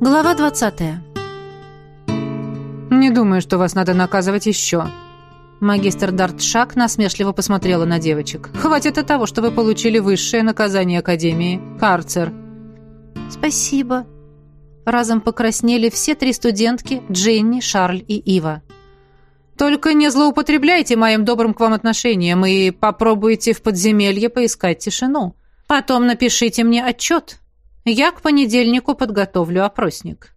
Глава 20. «Не думаю, что вас надо наказывать еще». Магистр Дартшак насмешливо посмотрела на девочек. «Хватит и того, что вы получили высшее наказание Академии – карцер». «Спасибо». Разом покраснели все три студентки – Дженни, Шарль и Ива. «Только не злоупотребляйте моим добрым к вам отношением и попробуйте в подземелье поискать тишину. Потом напишите мне отчет. Я к понедельнику подготовлю опросник».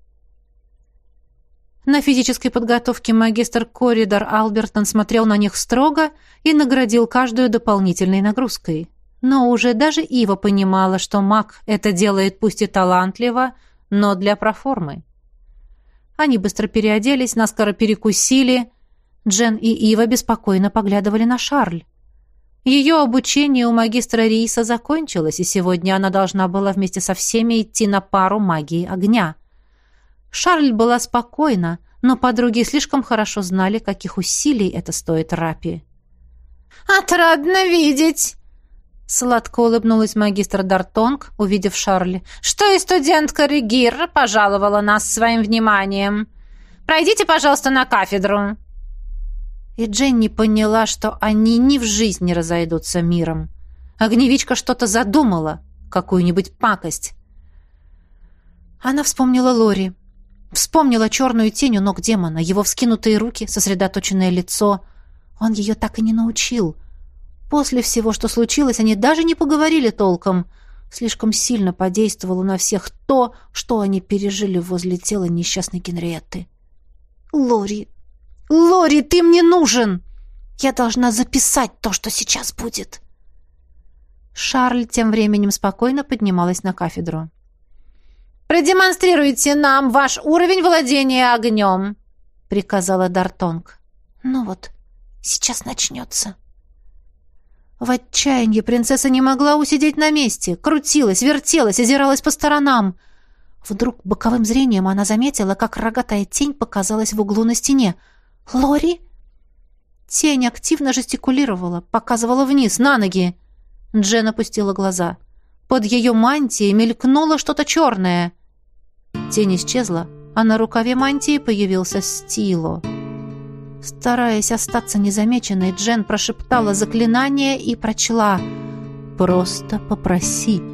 На физической подготовке магистр Коридор Албертон смотрел на них строго и наградил каждую дополнительной нагрузкой. Но уже даже Ива понимала, что маг это делает пусть и талантливо, но для проформы. Они быстро переоделись, наскоро перекусили. Джен и Ива беспокойно поглядывали на Шарль. Ее обучение у магистра Риса закончилось, и сегодня она должна была вместе со всеми идти на пару магии огня. Шарль была спокойна, но подруги слишком хорошо знали, каких усилий это стоит Рапи. «Отрадно видеть!» Сладко улыбнулась магистр Дартонг, увидев Шарли. «Что и студентка Регир пожаловала нас своим вниманием. Пройдите, пожалуйста, на кафедру». И Дженни поняла, что они ни в жизнь не разойдутся миром. Огневичка что-то задумала, какую-нибудь пакость. Она вспомнила Лори. Вспомнила черную тень у ног демона, его вскинутые руки, сосредоточенное лицо. Он ее так и не научил. После всего, что случилось, они даже не поговорили толком. Слишком сильно подействовало на всех то, что они пережили возле тела несчастной Генриетты. «Лори, «Лори, ты мне нужен! Я должна записать то, что сейчас будет!» Шарль тем временем спокойно поднималась на кафедру. «Продемонстрируйте нам ваш уровень владения огнем!» — приказала Дартонг. «Ну вот, сейчас начнется». В отчаянии принцесса не могла усидеть на месте, крутилась, вертелась, озиралась по сторонам. Вдруг боковым зрением она заметила, как рогатая тень показалась в углу на стене — «Лори?» Тень активно жестикулировала, показывала вниз, на ноги. Джен опустила глаза. Под ее мантией мелькнуло что-то черное. Тень исчезла, а на рукаве мантии появился стило. Стараясь остаться незамеченной, Джен прошептала заклинание и прочла «Просто попроси».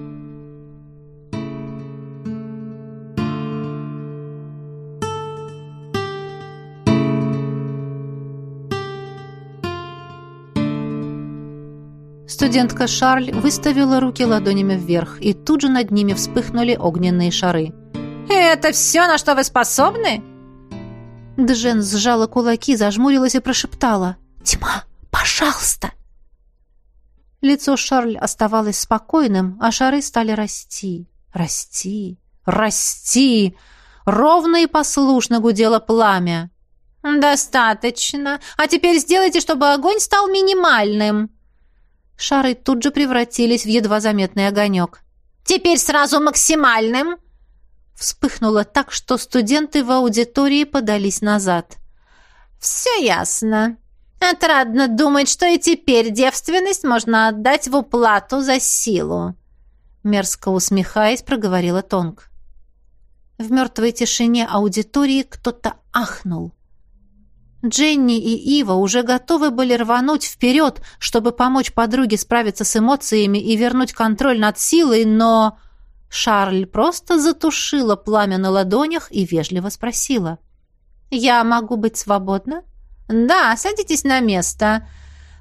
Студентка Шарль выставила руки ладонями вверх, и тут же над ними вспыхнули огненные шары. «Это все, на что вы способны?» Джен сжала кулаки, зажмурилась и прошептала. «Тьма, пожалуйста!» Лицо Шарль оставалось спокойным, а шары стали расти, расти, расти. Ровно и послушно гудело пламя. «Достаточно. А теперь сделайте, чтобы огонь стал минимальным», Шары тут же превратились в едва заметный огонек. «Теперь сразу максимальным!» Вспыхнуло так, что студенты в аудитории подались назад. «Все ясно. Отрадно думать, что и теперь девственность можно отдать в уплату за силу», мерзко усмехаясь, проговорила Тонг. В мертвой тишине аудитории кто-то ахнул. Дженни и Ива уже готовы были рвануть вперед, чтобы помочь подруге справиться с эмоциями и вернуть контроль над силой, но... Шарль просто затушила пламя на ладонях и вежливо спросила. «Я могу быть свободна?» «Да, садитесь на место.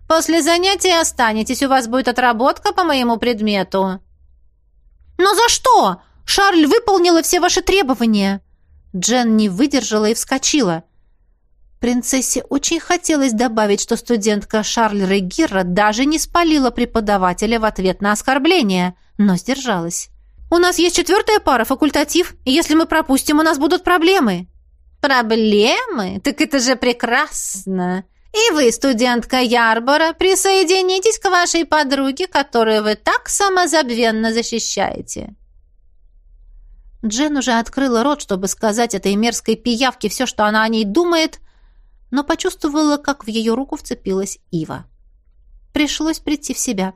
После занятия останетесь, у вас будет отработка по моему предмету». «Но за что? Шарль выполнила все ваши требования!» Джен не выдержала и вскочила. Принцессе очень хотелось добавить, что студентка Шарль Регира даже не спалила преподавателя в ответ на оскорбление, но сдержалась. «У нас есть четвертая пара, факультатив, и если мы пропустим, у нас будут проблемы». «Проблемы? Так это же прекрасно!» И вы, студентка Ярбора, присоединитесь к вашей подруге, которую вы так самозабвенно защищаете. Джен уже открыла рот, чтобы сказать этой мерзкой пиявке все, что она о ней думает, но почувствовала, как в ее руку вцепилась Ива. Пришлось прийти в себя.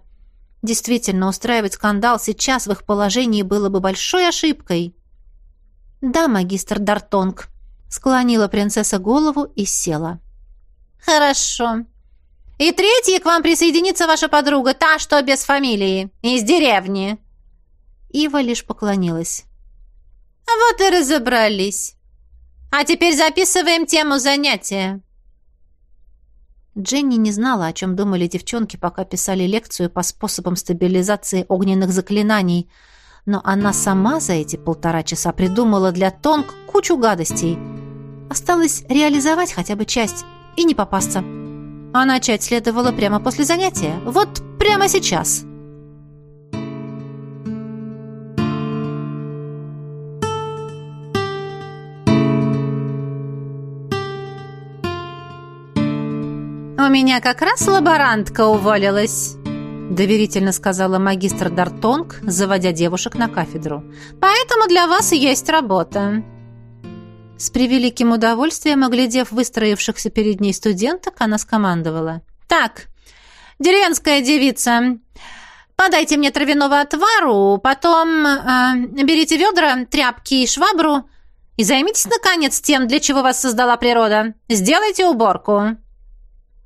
Действительно, устраивать скандал сейчас в их положении было бы большой ошибкой. «Да, магистр Дартонг», — склонила принцесса голову и села. «Хорошо. И третьей к вам присоединится ваша подруга, та, что без фамилии, из деревни». Ива лишь поклонилась. «Вот и разобрались. А теперь записываем тему занятия». Дженни не знала, о чем думали девчонки, пока писали лекцию по способам стабилизации огненных заклинаний, но она сама за эти полтора часа придумала для Тонг кучу гадостей. Осталось реализовать хотя бы часть и не попасться. А начать следовало прямо после занятия. Вот прямо сейчас. «У меня как раз лаборантка уволилась», — доверительно сказала магистр Дартонг, заводя девушек на кафедру. «Поэтому для вас есть работа». С превеликим удовольствием, оглядев выстроившихся перед ней студенток, она скомандовала. «Так, деревенская девица, подайте мне травяного отвару, потом э, берите ведра, тряпки и швабру и займитесь, наконец, тем, для чего вас создала природа. Сделайте уборку».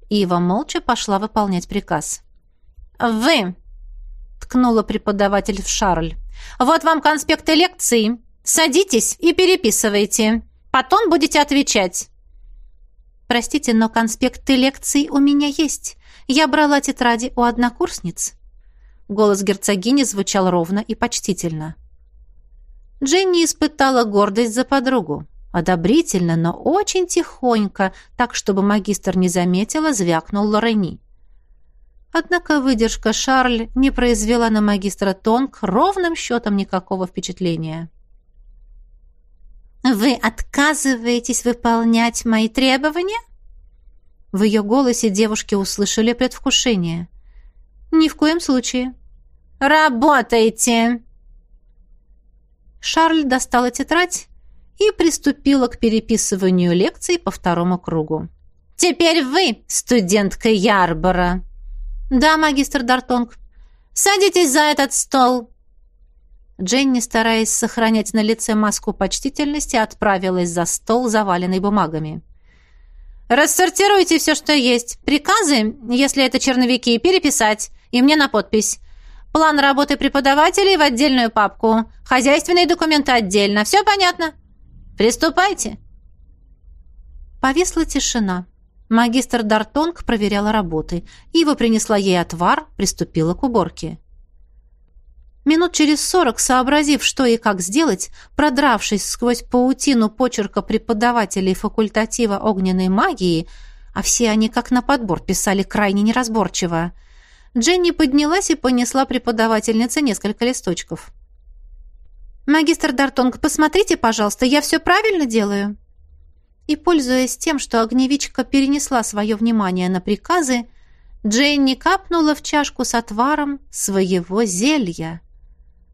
Ива молча пошла выполнять приказ. «Вы!» — ткнула преподаватель в Шарль. «Вот вам конспекты лекций. Садитесь и переписывайте. Потом будете отвечать». «Простите, но конспекты лекций у меня есть. Я брала тетради у однокурсниц». Голос герцогини звучал ровно и почтительно. Дженни испытала гордость за подругу. Одобрительно, но очень тихонько, так, чтобы магистр не заметила, звякнул Лорени. Однако выдержка Шарль не произвела на магистра Тонг ровным счетом никакого впечатления. «Вы отказываетесь выполнять мои требования?» В ее голосе девушки услышали предвкушение. «Ни в коем случае». «Работайте!» Шарль достала тетрадь и приступила к переписыванию лекций по второму кругу. «Теперь вы, студентка Ярбора!» «Да, магистр Дартонг». «Садитесь за этот стол!» Дженни, стараясь сохранять на лице маску почтительности, отправилась за стол, заваленный бумагами. «Рассортируйте все, что есть. Приказы, если это черновики, переписать. И мне на подпись. План работы преподавателей в отдельную папку. Хозяйственные документы отдельно. Все понятно?» Приступайте!» Повесла тишина. Магистр Дартонг проверяла работы. Ива принесла ей отвар, приступила к уборке. Минут через сорок, сообразив, что и как сделать, продравшись сквозь паутину почерка преподавателей факультатива огненной магии, а все они как на подбор писали крайне неразборчиво, Дженни поднялась и понесла преподавательнице несколько листочков. «Магистр Дартонг, посмотрите, пожалуйста, я все правильно делаю?» И, пользуясь тем, что огневичка перенесла свое внимание на приказы, Дженни капнула в чашку с отваром своего зелья.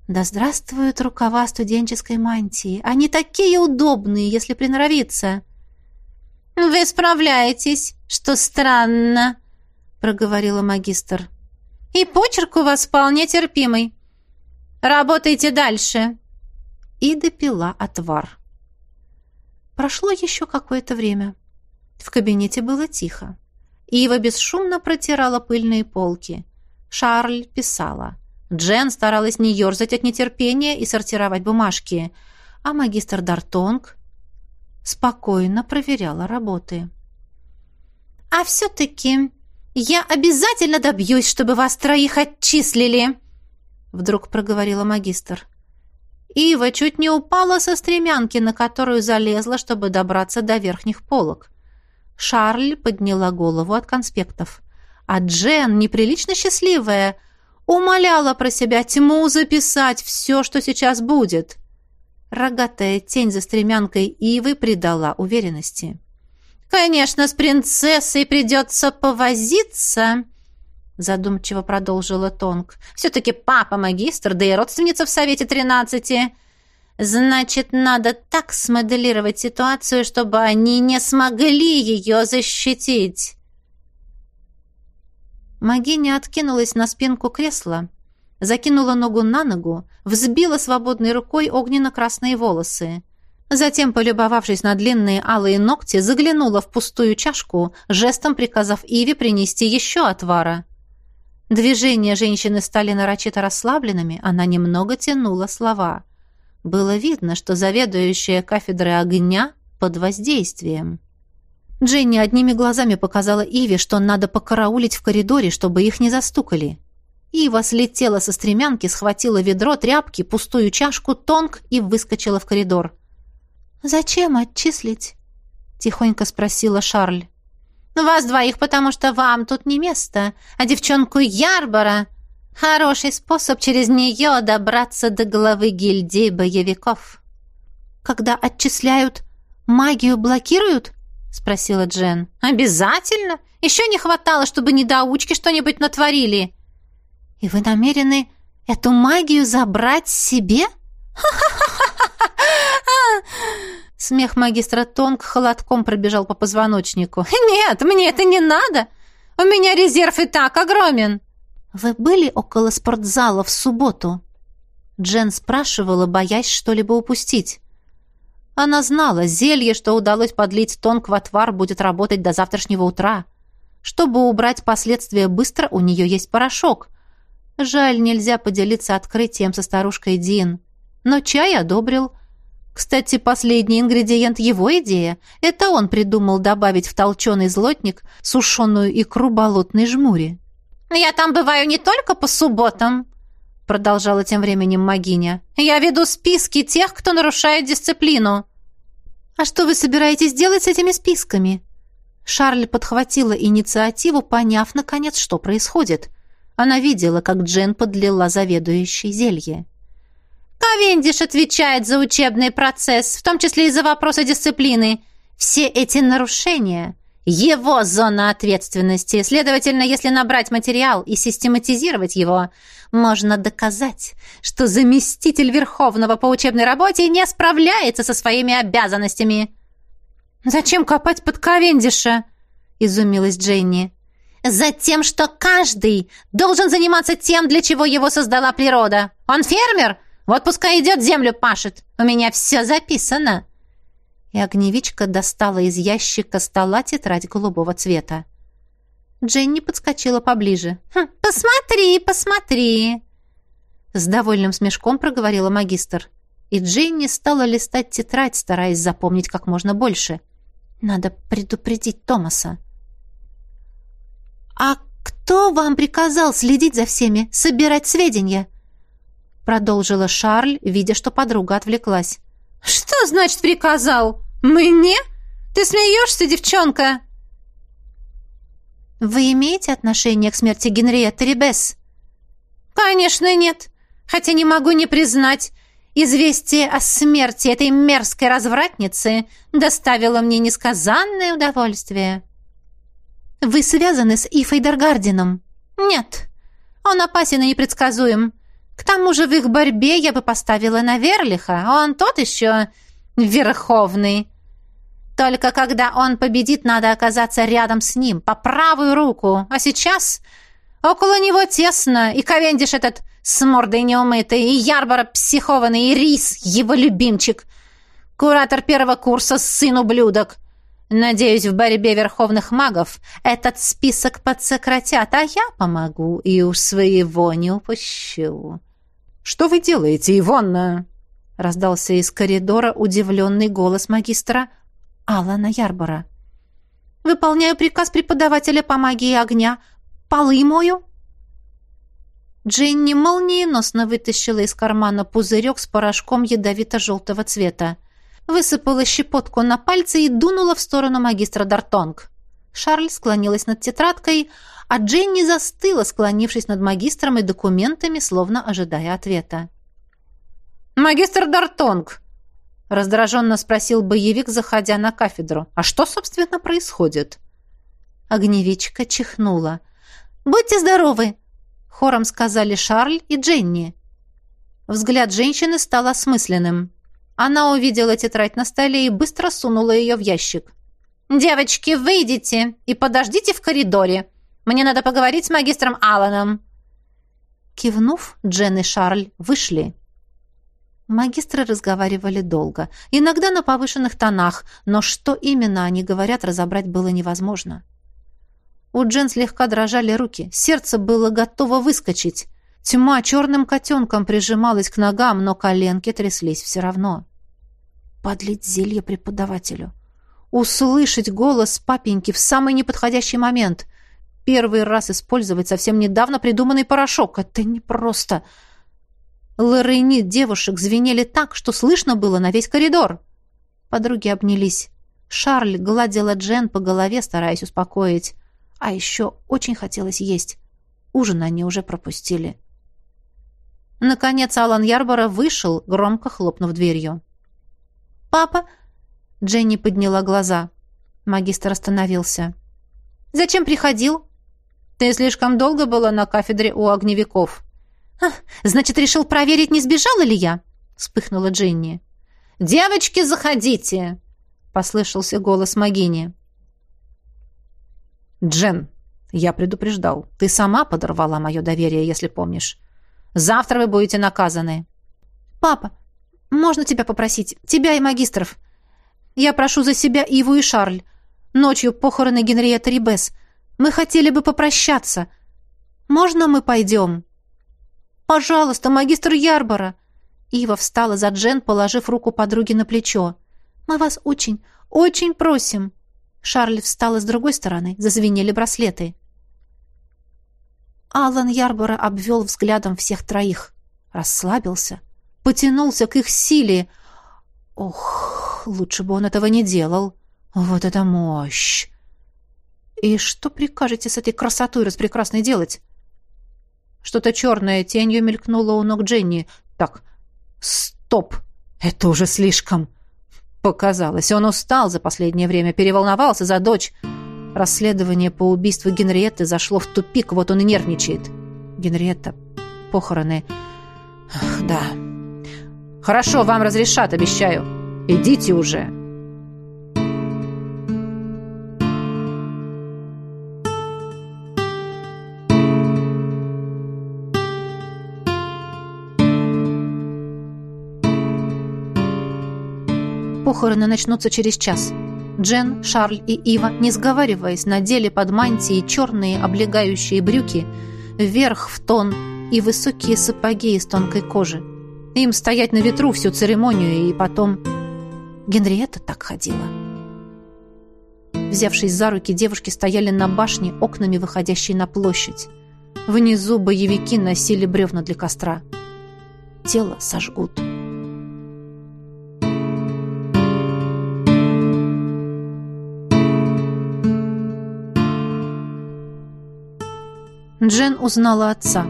Да здравствуют рукава студенческой мантии! Они такие удобные, если приноровиться!» «Вы справляетесь, что странно», — проговорила магистр. «И почерк у вас вполне терпимый. Работайте дальше» и допила отвар. Прошло еще какое-то время. В кабинете было тихо. Ива бесшумно протирала пыльные полки. Шарль писала. Джен старалась не ерзать от нетерпения и сортировать бумажки, а магистр Дартонг спокойно проверяла работы. «А все-таки я обязательно добьюсь, чтобы вас троих отчислили!» Вдруг проговорила магистр. Ива чуть не упала со стремянки, на которую залезла, чтобы добраться до верхних полок. Шарль подняла голову от конспектов. А Джен, неприлично счастливая, умоляла про себя тьму записать все, что сейчас будет. Рогатая тень за стремянкой Ивы придала уверенности. «Конечно, с принцессой придется повозиться», задумчиво продолжила Тонг. «Все-таки папа магистр, да и родственница в Совете тринадцати. Значит, надо так смоделировать ситуацию, чтобы они не смогли ее защитить». Магиня откинулась на спинку кресла, закинула ногу на ногу, взбила свободной рукой огненно-красные волосы. Затем, полюбовавшись на длинные алые ногти, заглянула в пустую чашку, жестом приказав Иве принести еще отвара. Движения женщины стали нарочито расслабленными, она немного тянула слова. Было видно, что заведующая кафедрой огня под воздействием. Дженни одними глазами показала Иве, что надо покараулить в коридоре, чтобы их не застукали. Ива слетела со стремянки, схватила ведро, тряпки, пустую чашку, тонк и выскочила в коридор. «Зачем отчислить?» — тихонько спросила Шарль. «Вас двоих, потому что вам тут не место, а девчонку Ярбора — хороший способ через нее добраться до главы гильдии боевиков». «Когда отчисляют, магию блокируют?» — спросила Джен. «Обязательно! Еще не хватало, чтобы недоучки что-нибудь натворили!» «И вы намерены эту магию забрать себе?» Смех магистра Тонг холодком пробежал по позвоночнику. «Нет, мне это не надо! У меня резерв и так огромен!» «Вы были около спортзала в субботу?» Джен спрашивала, боясь что-либо упустить. Она знала, зелье, что удалось подлить Тонг в отвар, будет работать до завтрашнего утра. Чтобы убрать последствия быстро, у нее есть порошок. Жаль, нельзя поделиться открытием со старушкой Дин. Но чай одобрил. Кстати, последний ингредиент его идея. Это он придумал добавить в толченый злотник сушеную икру болотной жмури. «Я там бываю не только по субботам», — продолжала тем временем Магиня. «Я веду списки тех, кто нарушает дисциплину». «А что вы собираетесь делать с этими списками?» Шарль подхватила инициативу, поняв, наконец, что происходит. Она видела, как Джен подлила заведующей зелье. Ковендиш отвечает за учебный процесс, в том числе и за вопросы дисциплины. Все эти нарушения – его зона ответственности. Следовательно, если набрать материал и систематизировать его, можно доказать, что заместитель Верховного по учебной работе не справляется со своими обязанностями. «Зачем копать под Ковендиша?» – изумилась Дженни. «Затем, что каждый должен заниматься тем, для чего его создала природа. Он фермер – вот пускай идет, землю пашет. У меня все записано». И огневичка достала из ящика стола тетрадь голубого цвета. Дженни подскочила поближе. «Хм, «Посмотри, посмотри!» С довольным смешком проговорила магистр. И Дженни стала листать тетрадь, стараясь запомнить как можно больше. Надо предупредить Томаса. «А кто вам приказал следить за всеми, собирать сведения?» Продолжила Шарль, видя, что подруга отвлеклась. «Что значит приказал? Мне? Ты смеешься, девчонка?» «Вы имеете отношение к смерти Генриетты Рибес?» «Конечно нет. Хотя не могу не признать, известие о смерти этой мерзкой развратницы доставило мне несказанное удовольствие». «Вы связаны с Ифой Даргардином?» «Нет. Он опасен и непредсказуем. К тому же в их борьбе я бы поставила на Верлиха, он тот еще верховный. Только когда он победит, надо оказаться рядом с ним, по правую руку. А сейчас около него тесно, и Ковендиш этот с мордой неумытый, и Ярбора психованный, и Рис, его любимчик. Куратор первого курса, сын ублюдок. Надеюсь, в борьбе верховных магов этот список подсократят, а я помогу и уж своего не упущу. «Что вы делаете, Ивонна?» раздался из коридора удивленный голос магистра Алана Ярбора. «Выполняю приказ преподавателя по магии огня. Полы мою». Дженни молниеносно вытащила из кармана пузырек с порошком ядовито-желтого цвета высыпала щепотку на пальцы и дунула в сторону магистра Дартонг. Шарль склонилась над тетрадкой, а Дженни застыла, склонившись над магистром и документами, словно ожидая ответа. «Магистр Дартонг!» — раздраженно спросил боевик, заходя на кафедру. «А что, собственно, происходит?» Огневичка чихнула. «Будьте здоровы!» — хором сказали Шарль и Дженни. Взгляд женщины стал осмысленным. Она увидела тетрадь на столе и быстро сунула ее в ящик. «Девочки, выйдите и подождите в коридоре. Мне надо поговорить с магистром Алланом». Кивнув, Джен и Шарль вышли. Магистры разговаривали долго, иногда на повышенных тонах, но что именно они говорят, разобрать было невозможно. У Джен слегка дрожали руки, сердце было готово выскочить. Тьма черным котенком прижималась к ногам, но коленки тряслись все равно. Подлить зелье преподавателю. Услышать голос папеньки в самый неподходящий момент. Первый раз использовать совсем недавно придуманный порошок. Это непросто. просто... Лорейни девушек звенели так, что слышно было на весь коридор. Подруги обнялись. Шарль гладила Джен по голове, стараясь успокоить. А еще очень хотелось есть. Ужин они уже пропустили. Наконец Алан Ярбора вышел, громко хлопнув дверью. «Папа!» Дженни подняла глаза. Магистр остановился. «Зачем приходил?» «Ты слишком долго была на кафедре у огневиков», значит, решил проверить, не сбежала ли я?» — вспыхнула Дженни. «Девочки, заходите!» — послышался голос Магини. «Джен, я предупреждал. Ты сама подорвала мое доверие, если помнишь. Завтра вы будете наказаны». «Папа, можно тебя попросить? Тебя и магистров. Я прошу за себя Иву и Шарль. Ночью похороны Генриетты Рибес. Мы хотели бы попрощаться. Можно мы пойдем?» «Пожалуйста, магистр Ярбора!» Ива встала за Джен, положив руку подруге на плечо. «Мы вас очень, очень просим!» Шарль встала с другой стороны, зазвенели браслеты. Алан Ярбора обвел взглядом всех троих. Расслабился, потянулся к их силе. Ох, лучше бы он этого не делал. Вот это мощь! И что прикажете с этой красотой распрекрасной делать? Что-то черное тенью мелькнуло у ног Дженни. Так, стоп! Это уже слишком. Показалось, он устал за последнее время, переволновался за дочь. Расследование по убийству Генриетты зашло в тупик, вот он и нервничает. Генриетта, похороны... Ах, да. Хорошо, вам разрешат, обещаю. Идите уже. Похороны начнутся через час. Джен, Шарль и Ива, не сговариваясь, надели под мантии черные облегающие брюки, вверх в тон и высокие сапоги из тонкой кожи. Им стоять на ветру всю церемонию, и потом... Генриетта так ходила. Взявшись за руки, девушки стояли на башне, окнами выходящей на площадь. Внизу боевики носили бревна для костра. Тело сожгут. Джен узнала отца.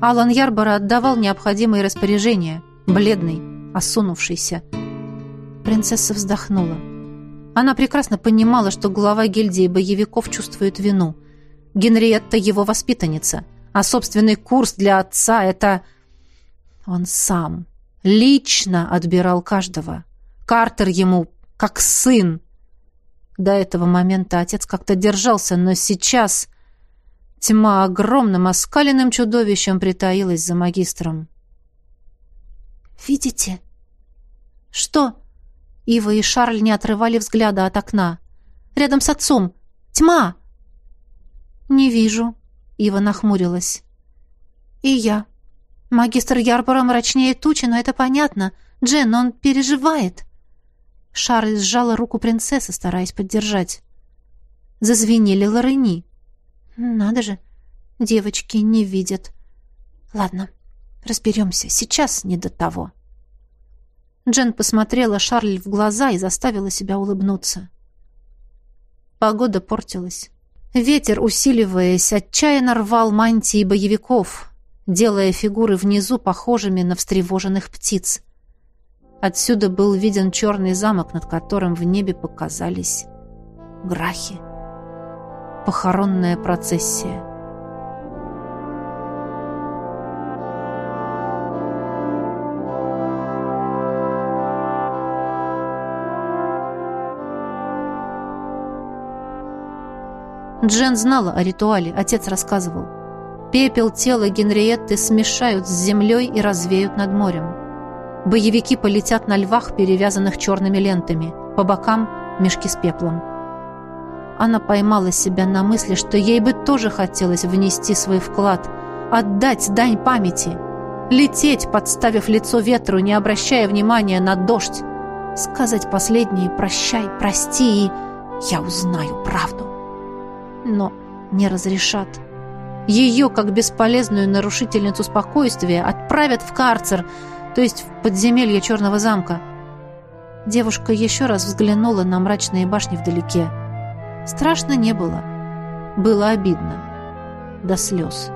Алан Ярбора отдавал необходимые распоряжения, бледный, осунувшийся. Принцесса вздохнула. Она прекрасно понимала, что глава гильдии боевиков чувствует вину. Генриетта его воспитанница, а собственный курс для отца — это... Он сам, лично отбирал каждого. Картер ему как сын. До этого момента отец как-то держался, но сейчас Тьма огромным оскаленным чудовищем притаилась за магистром. «Видите?» «Что?» Ива и Шарль не отрывали взгляда от окна. «Рядом с отцом! Тьма!» «Не вижу», — Ива нахмурилась. «И я. Магистр Ярбора мрачнее тучи, но это понятно. Джен, он переживает». Шарль сжала руку принцессы, стараясь поддержать. Зазвенели лорени. Надо же, девочки не видят. Ладно, разберемся. Сейчас не до того. Джен посмотрела Шарль в глаза и заставила себя улыбнуться. Погода портилась. Ветер, усиливаясь, отчаянно рвал мантии боевиков, делая фигуры внизу похожими на встревоженных птиц. Отсюда был виден черный замок, над которым в небе показались грахи похоронная процессия. Джен знала о ритуале, отец рассказывал. Пепел тела Генриетты смешают с землей и развеют над морем. Боевики полетят на львах, перевязанных черными лентами. По бокам — мешки с пеплом. Она поймала себя на мысли, что ей бы тоже хотелось внести свой вклад, отдать дань памяти, лететь, подставив лицо ветру, не обращая внимания на дождь, сказать последнее «прощай, прости» и «я узнаю правду». Но не разрешат. Ее, как бесполезную нарушительницу спокойствия, отправят в карцер, то есть в подземелье Черного замка. Девушка еще раз взглянула на мрачные башни вдалеке. Страшно не было. Было обидно. До слез.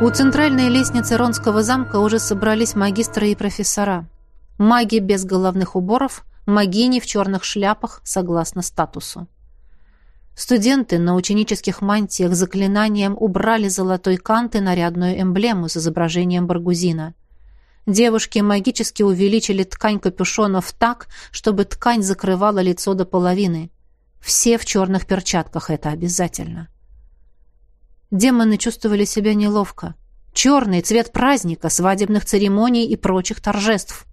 У центральной лестницы Ронского замка уже собрались магистры и профессора. Маги без головных уборов, магини в черных шляпах, согласно статусу. Студенты на ученических мантиях заклинанием убрали золотой кант и нарядную эмблему с изображением баргузина. Девушки магически увеличили ткань капюшонов так, чтобы ткань закрывала лицо до половины. Все в черных перчатках, это обязательно. Демоны чувствовали себя неловко. Черный цвет праздника, свадебных церемоний и прочих торжеств.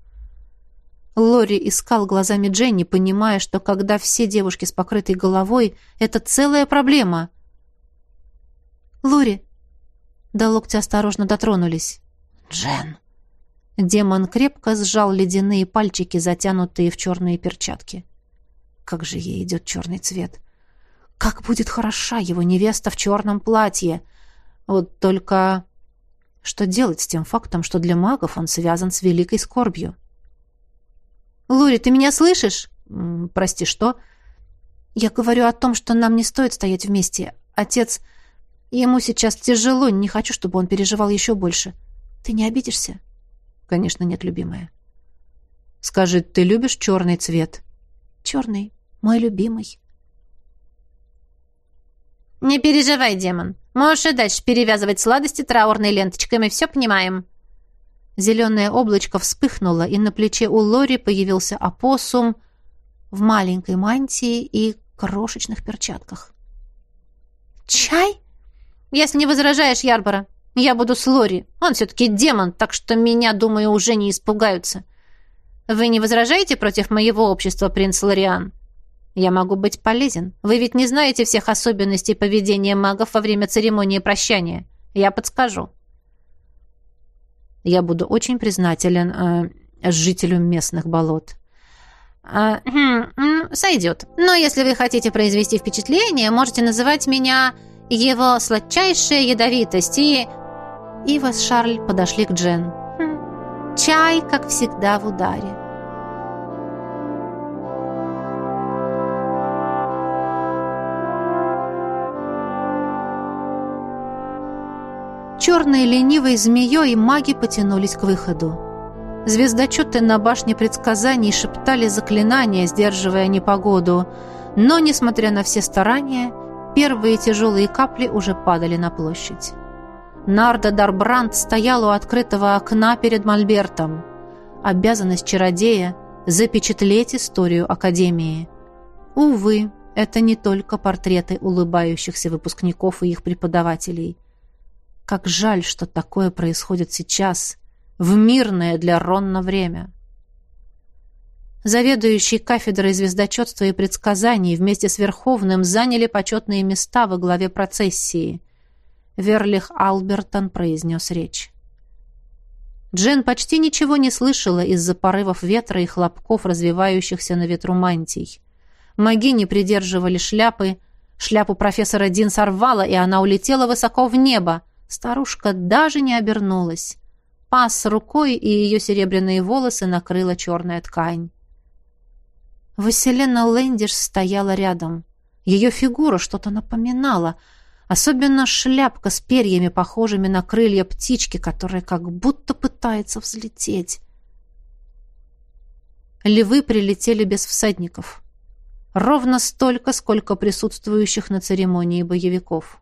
Лори искал глазами Дженни, понимая, что когда все девушки с покрытой головой, это целая проблема. «Лори!» До локтя осторожно дотронулись. «Джен!» Демон крепко сжал ледяные пальчики, затянутые в черные перчатки. Как же ей идет черный цвет! Как будет хороша его невеста в черном платье! Вот только... Что делать с тем фактом, что для магов он связан с великой скорбью? «Лури, ты меня слышишь?» «Прости, что?» «Я говорю о том, что нам не стоит стоять вместе. Отец... Ему сейчас тяжело, не хочу, чтобы он переживал еще больше. Ты не обидишься?» «Конечно нет, любимая». «Скажи, ты любишь черный цвет?» «Черный, мой любимый». «Не переживай, демон. Можешь и дальше перевязывать сладости траурной ленточкой, мы все понимаем». Зеленое облачко вспыхнуло, и на плече у Лори появился опоссум в маленькой мантии и крошечных перчатках. «Чай? Если не возражаешь, Ярбора, я буду с Лори. Он все-таки демон, так что меня, думаю, уже не испугаются. Вы не возражаете против моего общества, принц Лориан? Я могу быть полезен. Вы ведь не знаете всех особенностей поведения магов во время церемонии прощания. Я подскажу». Я буду очень признателен э, жителю местных болот. А, сойдет. Но если вы хотите произвести впечатление, можете называть меня его сладчайшая ядовитость и... Ива с Шарль подошли к Джен. Хм, чай, как всегда, в ударе. Черной ленивой змеей маги потянулись к выходу. Звездочеты на башне предсказаний шептали заклинания, сдерживая непогоду, но, несмотря на все старания, первые тяжелые капли уже падали на площадь. Нарда Дарбранд стоял у открытого окна перед Мольбертом. Обязанность чародея — запечатлеть историю Академии. Увы, это не только портреты улыбающихся выпускников и их преподавателей — как жаль, что такое происходит сейчас, в мирное для Ронна время. Заведующий кафедрой звездочетства и предсказаний вместе с Верховным заняли почетные места во главе процессии. Верлих Албертон произнес речь. Джен почти ничего не слышала из-за порывов ветра и хлопков, развивающихся на ветру мантий. Маги не придерживали шляпы, шляпу профессора Дин сорвала, и она улетела высоко в небо, Старушка даже не обернулась. Пас рукой, и ее серебряные волосы накрыла черная ткань. Василена Лэндиш стояла рядом. Ее фигура что-то напоминала, особенно шляпка с перьями, похожими на крылья птички, которая как будто пытается взлететь. Львы прилетели без всадников. Ровно столько, сколько присутствующих на церемонии боевиков.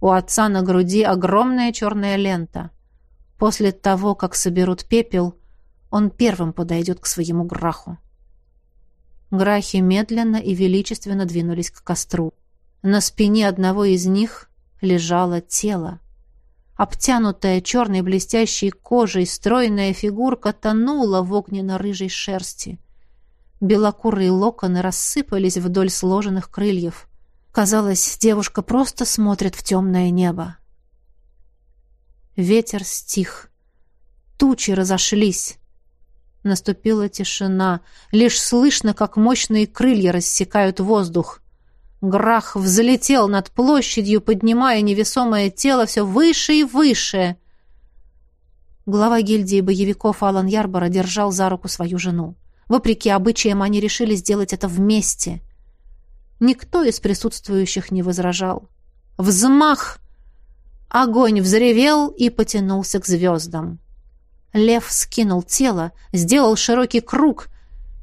У отца на груди огромная черная лента. После того, как соберут пепел, он первым подойдет к своему граху. Грахи медленно и величественно двинулись к костру. На спине одного из них лежало тело. Обтянутая черной блестящей кожей стройная фигурка тонула в огненно-рыжей шерсти. Белокурые локоны рассыпались вдоль сложенных крыльев. Казалось, девушка просто смотрит в темное небо. Ветер стих. Тучи разошлись. Наступила тишина. Лишь слышно, как мощные крылья рассекают воздух. Грах взлетел над площадью, поднимая невесомое тело все выше и выше. Глава гильдии боевиков Алан Ярбора держал за руку свою жену. Вопреки обычаям, они решили сделать это вместе. Никто из присутствующих не возражал. Взмах! Огонь взревел и потянулся к звездам. Лев скинул тело, сделал широкий круг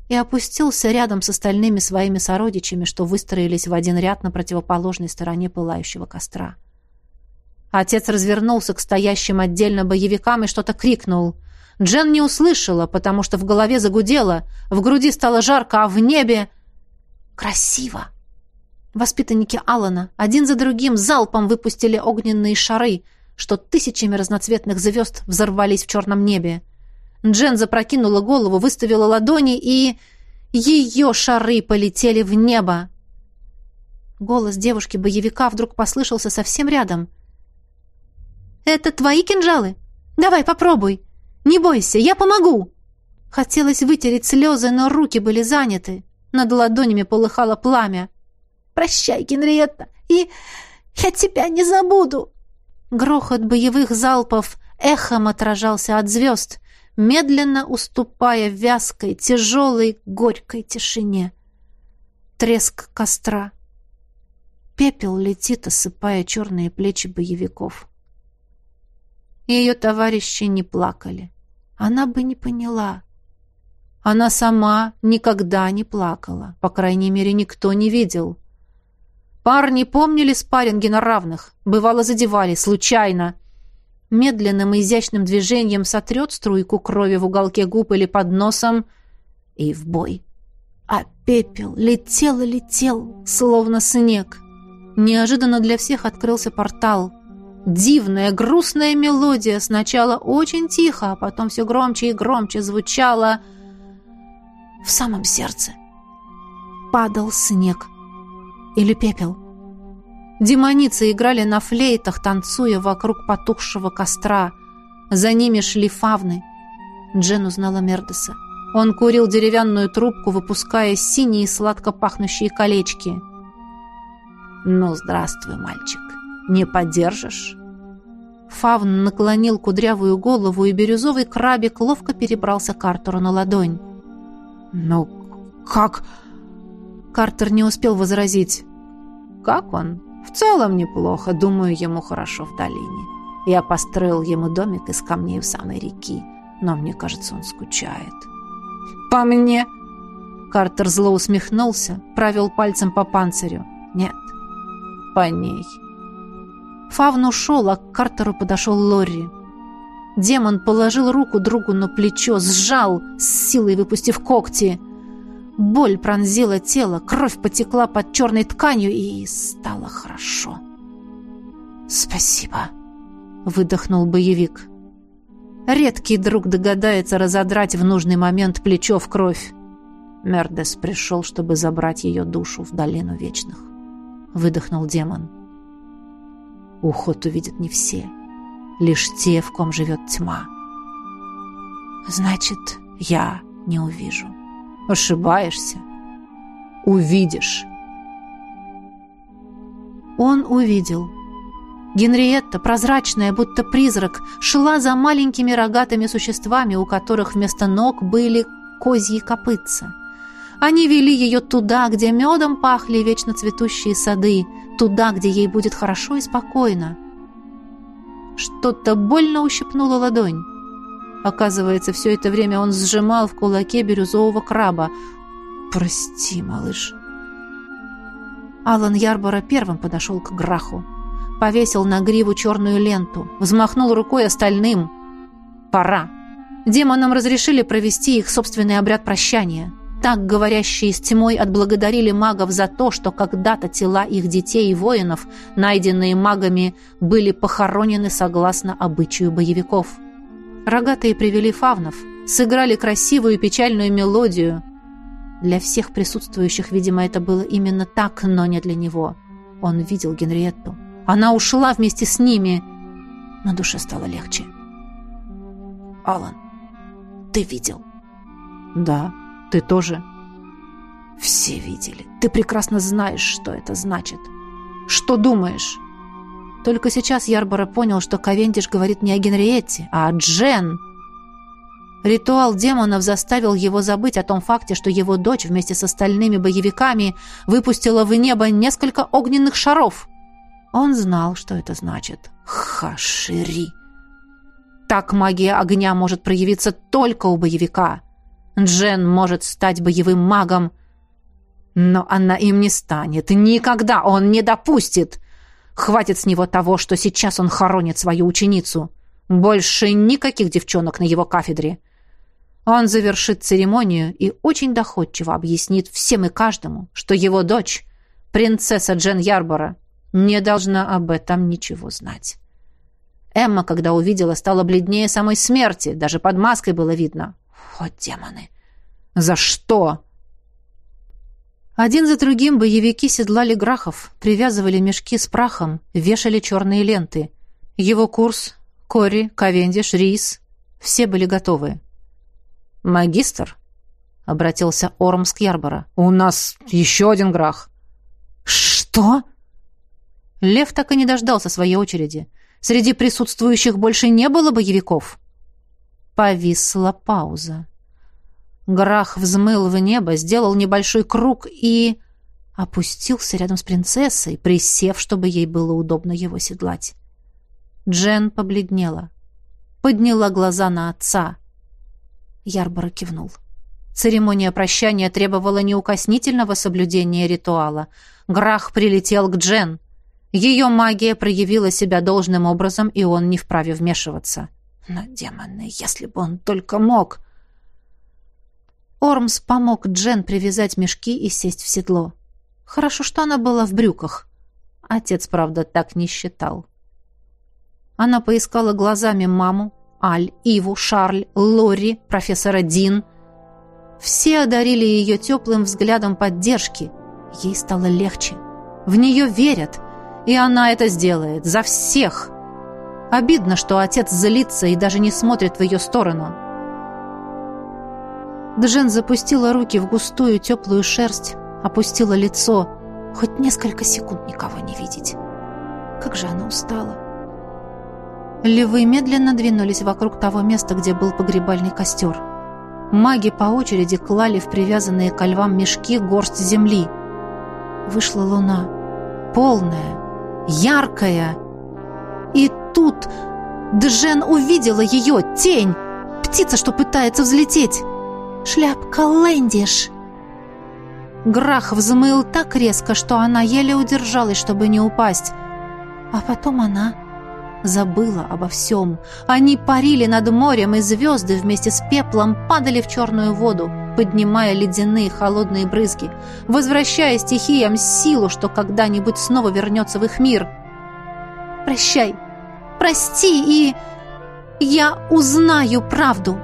и опустился рядом с остальными своими сородичами, что выстроились в один ряд на противоположной стороне пылающего костра. Отец развернулся к стоящим отдельно боевикам и что-то крикнул. Джен не услышала, потому что в голове загудело, в груди стало жарко, а в небе... Красиво! Воспитанники Алана один за другим залпом выпустили огненные шары — что тысячами разноцветных звезд взорвались в черном небе. Джен запрокинула голову, выставила ладони, и... Ее шары полетели в небо. Голос девушки-боевика вдруг послышался совсем рядом. «Это твои кинжалы? Давай, попробуй. Не бойся, я помогу!» Хотелось вытереть слезы, но руки были заняты. Над ладонями полыхало пламя. «Прощай, Генриетта, и я тебя не забуду!» Грохот боевых залпов эхом отражался от звезд, медленно уступая вязкой, тяжелой, горькой тишине. Треск костра. Пепел летит, осыпая черные плечи боевиков. Ее товарищи не плакали. Она бы не поняла. Она сама никогда не плакала. По крайней мере, никто не видел. Парни помнили спарринги на равных, бывало задевали, случайно. Медленным и изящным движением сотрет струйку крови в уголке губ или под носом и в бой. А пепел летел и летел, словно снег. Неожиданно для всех открылся портал. Дивная, грустная мелодия, сначала очень тихо, а потом все громче и громче звучала в самом сердце. Падал снег — или пепел. Демоницы играли на флейтах, танцуя вокруг потухшего костра. За ними шли фавны. Джен узнала Мердеса. Он курил деревянную трубку, выпуская синие сладко пахнущие колечки. «Ну, здравствуй, мальчик. Не подержишь?» Фавн наклонил кудрявую голову, и бирюзовый крабик ловко перебрался к Артуру на ладонь. «Ну, как...» Картер не успел возразить. «Как он?» «В целом неплохо. Думаю, ему хорошо в долине. Я построил ему домик из камней у самой реки, но мне кажется, он скучает». «По мне?» Картер зло усмехнулся, провел пальцем по панцирю. «Нет, по ней». Фавн ушел, а к Картеру подошел Лорри. Демон положил руку другу на плечо, сжал, с силой выпустив когти – Боль пронзила тело, кровь потекла под черной тканью, и стало хорошо. «Спасибо», — выдохнул боевик. Редкий друг догадается разодрать в нужный момент плечо в кровь. Мердес пришел, чтобы забрать ее душу в долину вечных. Выдохнул демон. Уход увидят не все, лишь те, в ком живет тьма. Значит, я не увижу. Ошибаешься. Увидишь. Он увидел. Генриетта, прозрачная, будто призрак, шла за маленькими рогатыми существами, у которых вместо ног были козьи копытца. Они вели ее туда, где медом пахли вечно цветущие сады, туда, где ей будет хорошо и спокойно. Что-то больно ущипнуло ладонь. Оказывается, все это время он сжимал в кулаке бирюзового краба. «Прости, малыш». Алан Ярбора первым подошел к Граху. Повесил на гриву черную ленту. Взмахнул рукой остальным. «Пора». Демонам разрешили провести их собственный обряд прощания. так говорящие с тьмой отблагодарили магов за то, что когда-то тела их детей и воинов, найденные магами, были похоронены согласно обычаю боевиков. Рогатые привели фавнов, сыграли красивую и печальную мелодию. Для всех присутствующих, видимо, это было именно так, но не для него. Он видел Генриетту. Она ушла вместе с ними. На душе стало легче. «Алан, ты видел?» «Да, ты тоже?» «Все видели. Ты прекрасно знаешь, что это значит. Что думаешь?» Только сейчас Ярбора понял, что Ковендиш говорит не о Генриетте, а о Джен. Ритуал демонов заставил его забыть о том факте, что его дочь вместе с остальными боевиками выпустила в небо несколько огненных шаров. Он знал, что это значит. Хашири. Так магия огня может проявиться только у боевика. Джен может стать боевым магом, но она им не станет. Никогда он не допустит. Хватит с него того, что сейчас он хоронит свою ученицу. Больше никаких девчонок на его кафедре. Он завершит церемонию и очень доходчиво объяснит всем и каждому, что его дочь, принцесса Джен Ярбора, не должна об этом ничего знать. Эмма, когда увидела, стала бледнее самой смерти. Даже под маской было видно. Вот демоны! За что? Один за другим боевики седлали грахов, привязывали мешки с прахом, вешали черные ленты. Его курс, Кори, Ковендиш, Рис — все были готовы. «Магистр?» — обратился Ормс к Ярбора. «У нас еще один грах». «Что?» Лев так и не дождался своей очереди. Среди присутствующих больше не было боевиков. Повисла пауза. Грах взмыл в небо, сделал небольшой круг и... опустился рядом с принцессой, присев, чтобы ей было удобно его седлать. Джен побледнела. Подняла глаза на отца. Ярбора кивнул. Церемония прощания требовала неукоснительного соблюдения ритуала. Грах прилетел к Джен. Ее магия проявила себя должным образом, и он не вправе вмешиваться. Но, демоны, если бы он только мог... Ормс помог Джен привязать мешки и сесть в седло. Хорошо, что она была в брюках. Отец, правда, так не считал. Она поискала глазами маму, Аль, Иву, Шарль, Лори, профессора Дин. Все одарили ее теплым взглядом поддержки. Ей стало легче. В нее верят, и она это сделает. За всех. Обидно, что отец злится и даже не смотрит в ее сторону. Джен запустила руки в густую теплую шерсть, опустила лицо. Хоть несколько секунд никого не видеть. Как же она устала. Львы медленно двинулись вокруг того места, где был погребальный костер. Маги по очереди клали в привязанные к львам мешки горсть земли. Вышла луна. Полная, яркая. И тут Джен увидела ее, тень, птица, что пытается взлететь. Шляпка Лэндиш. Грах взмыл так резко, что она еле удержалась, чтобы не упасть. А потом она забыла обо всем. Они парили над морем, и звезды вместе с пеплом падали в черную воду, поднимая ледяные холодные брызги, возвращая стихиям силу, что когда-нибудь снова вернется в их мир. «Прощай! Прости, и я узнаю правду!»